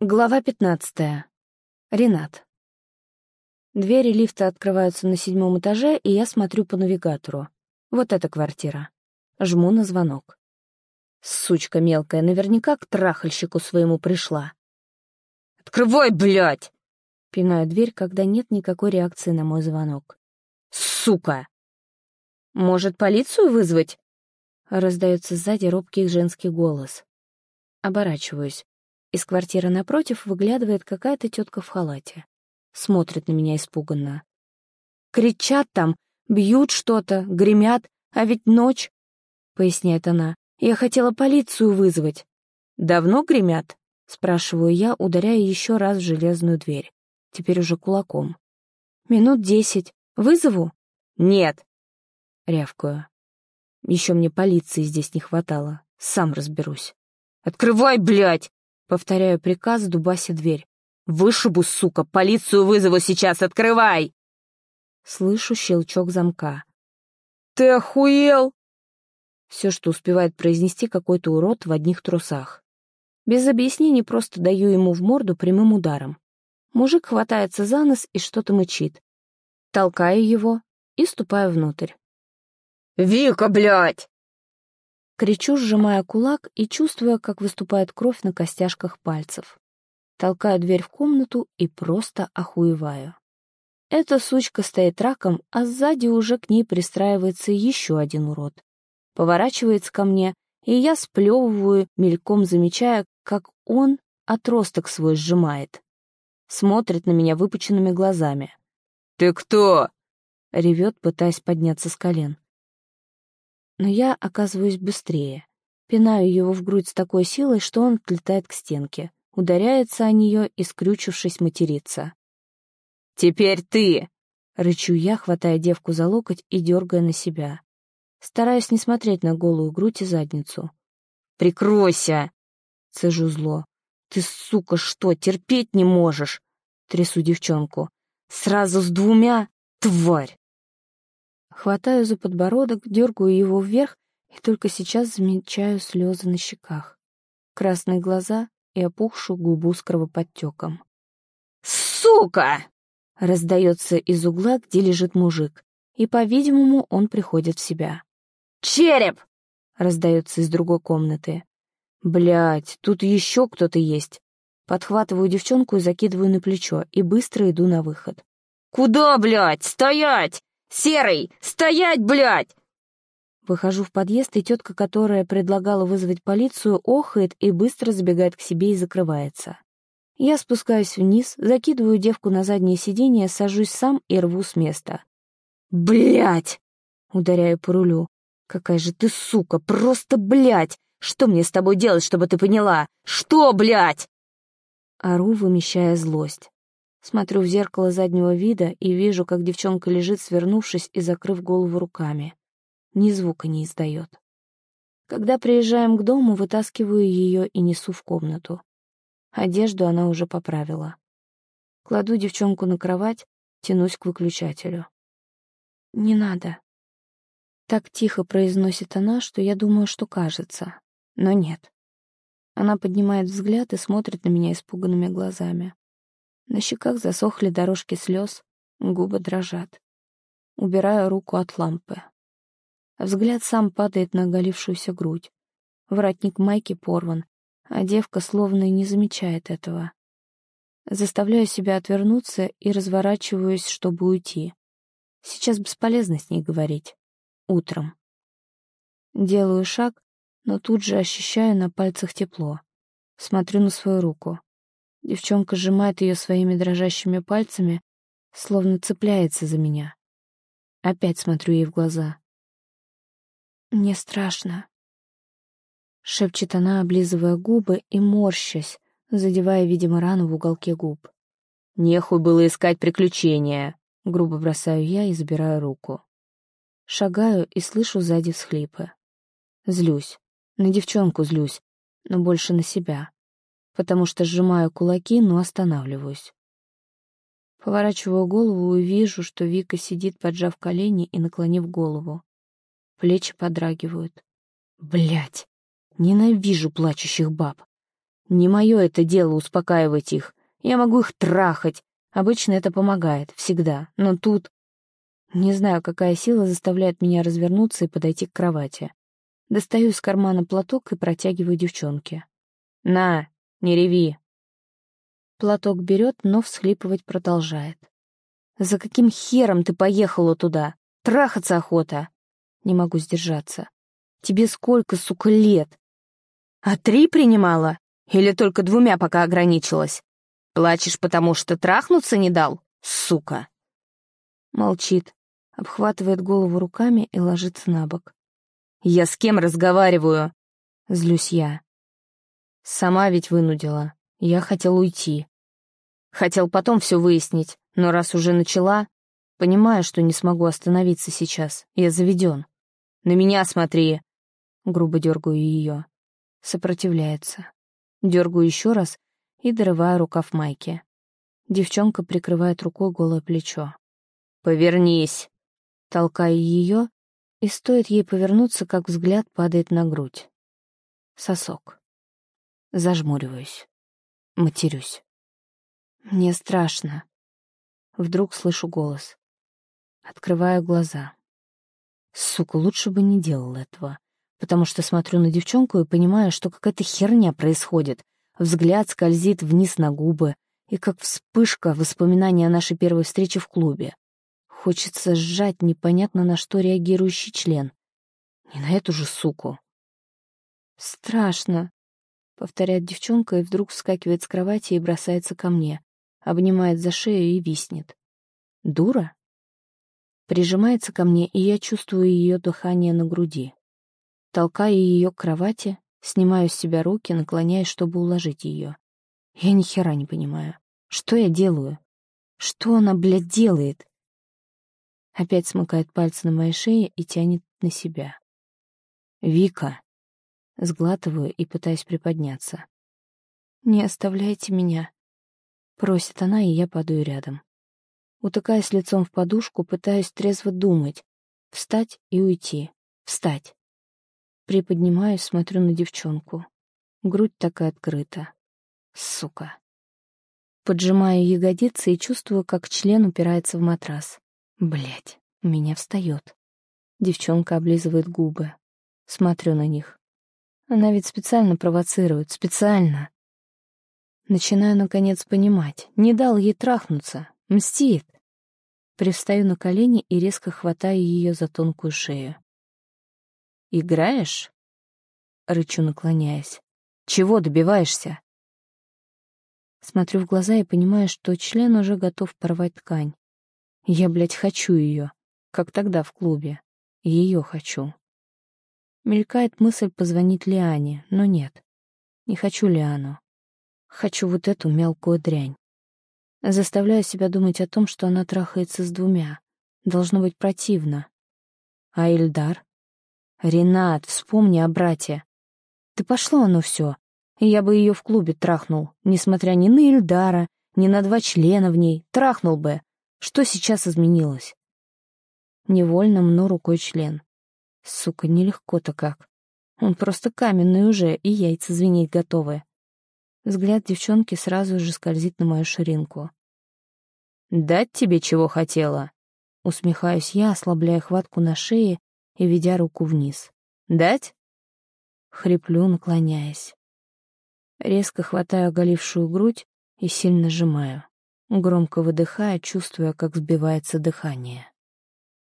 Глава пятнадцатая. Ренат. Двери лифта открываются на седьмом этаже, и я смотрю по навигатору. Вот эта квартира. Жму на звонок. Сучка мелкая наверняка к трахальщику своему пришла. «Открывай, блядь!» Пинаю дверь, когда нет никакой реакции на мой звонок. «Сука!» «Может, полицию вызвать?» Раздается сзади робкий женский голос. Оборачиваюсь. Из квартиры напротив выглядывает какая-то тетка в халате. Смотрит на меня испуганно. «Кричат там, бьют что-то, гремят, а ведь ночь», — поясняет она. «Я хотела полицию вызвать». «Давно гремят?» — спрашиваю я, ударяя еще раз в железную дверь. Теперь уже кулаком. «Минут десять. Вызову?» «Нет!» — рявкаю. Еще мне полиции здесь не хватало. Сам разберусь. «Открывай, блядь!» Повторяю приказ, дубася дверь. «Вышибу, сука! Полицию вызову сейчас! Открывай!» Слышу щелчок замка. «Ты охуел?» Все, что успевает произнести какой-то урод в одних трусах. Без объяснений просто даю ему в морду прямым ударом. Мужик хватается за нос и что-то мычит. Толкаю его и ступаю внутрь. «Вика, блядь!» Кричу, сжимая кулак и чувствуя, как выступает кровь на костяшках пальцев. Толкаю дверь в комнату и просто охуеваю. Эта сучка стоит раком, а сзади уже к ней пристраивается еще один урод. Поворачивается ко мне, и я сплевываю, мельком замечая, как он отросток свой сжимает. Смотрит на меня выпученными глазами. «Ты кто?» — ревет, пытаясь подняться с колен но я оказываюсь быстрее. Пинаю его в грудь с такой силой, что он отлетает к стенке, ударяется о нее и, скрючившись, матерится. «Теперь ты!» — рычу я, хватая девку за локоть и дергая на себя. Стараюсь не смотреть на голую грудь и задницу. «Прикройся!» — цежу зло. «Ты, сука, что, терпеть не можешь?» — трясу девчонку. «Сразу с двумя? Тварь!» Хватаю за подбородок, дергаю его вверх и только сейчас замечаю слезы на щеках, красные глаза и опухшую губу с кровоподтеком. «Сука!» — раздается из угла, где лежит мужик, и, по-видимому, он приходит в себя. «Череп!» — раздается из другой комнаты. Блять, тут еще кто-то есть. Подхватываю девчонку и закидываю на плечо, и быстро иду на выход. «Куда, блядь? Стоять! Серый! Стоять, блядь!» Выхожу в подъезд, и тетка, которая предлагала вызвать полицию, охает и быстро забегает к себе и закрывается. Я спускаюсь вниз, закидываю девку на заднее сиденье, сажусь сам и рву с места. «Блядь!» — ударяю по рулю. «Какая же ты сука! Просто блядь! Что мне с тобой делать, чтобы ты поняла? Что, блядь?» Ору, вымещая злость. Смотрю в зеркало заднего вида и вижу, как девчонка лежит, свернувшись и закрыв голову руками. Ни звука не издает. Когда приезжаем к дому, вытаскиваю ее и несу в комнату. Одежду она уже поправила. Кладу девчонку на кровать, тянусь к выключателю. «Не надо». Так тихо произносит она, что я думаю, что кажется. Но нет. Она поднимает взгляд и смотрит на меня испуганными глазами. На щеках засохли дорожки слез, губы дрожат. Убираю руку от лампы. Взгляд сам падает на оголившуюся грудь. Воротник майки порван, а девка словно и не замечает этого. Заставляю себя отвернуться и разворачиваюсь, чтобы уйти. Сейчас бесполезно с ней говорить. Утром. Делаю шаг, но тут же ощущаю на пальцах тепло. Смотрю на свою руку. Девчонка сжимает ее своими дрожащими пальцами, словно цепляется за меня. Опять смотрю ей в глаза. «Мне страшно», — шепчет она, облизывая губы и морщась, задевая, видимо, рану в уголке губ. «Нехуй было искать приключения», — грубо бросаю я и забираю руку. Шагаю и слышу сзади всхлипы. Злюсь. На девчонку злюсь, но больше на себя потому что сжимаю кулаки, но останавливаюсь. Поворачиваю голову и вижу, что Вика сидит, поджав колени и наклонив голову. Плечи подрагивают. Блять, ненавижу плачущих баб. Не мое это дело успокаивать их. Я могу их трахать. Обычно это помогает, всегда. Но тут... Не знаю, какая сила заставляет меня развернуться и подойти к кровати. Достаю из кармана платок и протягиваю девчонке. «На, не реви!» Платок берет, но всхлипывать продолжает. «За каким хером ты поехала туда? Трахаться охота!» Не могу сдержаться. «Тебе сколько, сука, лет? А три принимала? Или только двумя пока ограничилась? Плачешь, потому что трахнуться не дал, сука?» Молчит, обхватывает голову руками и ложится на бок. «Я с кем разговариваю?» Злюсь я. Сама ведь вынудила. Я хотел уйти. Хотел потом все выяснить, но раз уже начала, понимаю, что не смогу остановиться сейчас. Я заведен. На меня смотри. Грубо дергаю ее. Сопротивляется. Дергаю еще раз и дорываю рукав майки. Девчонка прикрывает рукой голое плечо. «Повернись!» Толкаю ее, и стоит ей повернуться, как взгляд падает на грудь. Сосок. Зажмуриваюсь. Матерюсь. Мне страшно. Вдруг слышу голос. Открываю глаза. Сука, лучше бы не делал этого. Потому что смотрю на девчонку и понимаю, что какая-то херня происходит. Взгляд скользит вниз на губы, и как вспышка воспоминания о нашей первой встрече в клубе. Хочется сжать непонятно на что реагирующий член. Не на эту же суку. «Страшно», — повторяет девчонка и вдруг вскакивает с кровати и бросается ко мне, обнимает за шею и виснет. «Дура?» Прижимается ко мне, и я чувствую ее дыхание на груди. Толкаю ее к кровати, Снимаю с себя руки, наклоняясь, чтобы уложить ее. Я ни хера не понимаю. Что я делаю? Что она, блядь, делает? Опять смыкает пальцы на моей шее и тянет на себя. «Вика!» Сглатываю и пытаюсь приподняться. «Не оставляйте меня!» Просит она, и я падаю рядом. Утыкаясь лицом в подушку, пытаюсь трезво думать. Встать и уйти. Встать. Приподнимаюсь, смотрю на девчонку. Грудь такая открыта. Сука. Поджимаю ягодицы и чувствую, как член упирается в матрас. Блять, у меня встает. Девчонка облизывает губы. Смотрю на них. Она ведь специально провоцирует, специально. Начинаю, наконец, понимать. Не дал ей трахнуться. Мстит. Привстаю на колени и резко хватаю ее за тонкую шею. «Играешь?» — рычу, наклоняясь. «Чего добиваешься?» Смотрю в глаза и понимаю, что член уже готов порвать ткань. Я, блядь, хочу ее, как тогда в клубе. Ее хочу. Мелькает мысль позвонить Лиане, но нет. Не хочу Лиану. Хочу вот эту мелкую дрянь. Заставляю себя думать о том, что она трахается с двумя. Должно быть противно. А Ильдар? «Ренат, вспомни о брате. Ты пошло оно все, я бы ее в клубе трахнул, несмотря ни на Ильдара, ни на два члена в ней, трахнул бы. Что сейчас изменилось?» Невольно мну рукой член. Сука, нелегко-то как. Он просто каменный уже, и яйца звенеть готовы. Взгляд девчонки сразу же скользит на мою ширинку. «Дать тебе чего хотела?» Усмехаюсь я, ослабляя хватку на шее и ведя руку вниз. «Дать?» Хриплю, наклоняясь. Резко хватаю оголившую грудь и сильно сжимаю, громко выдыхая, чувствуя, как сбивается дыхание.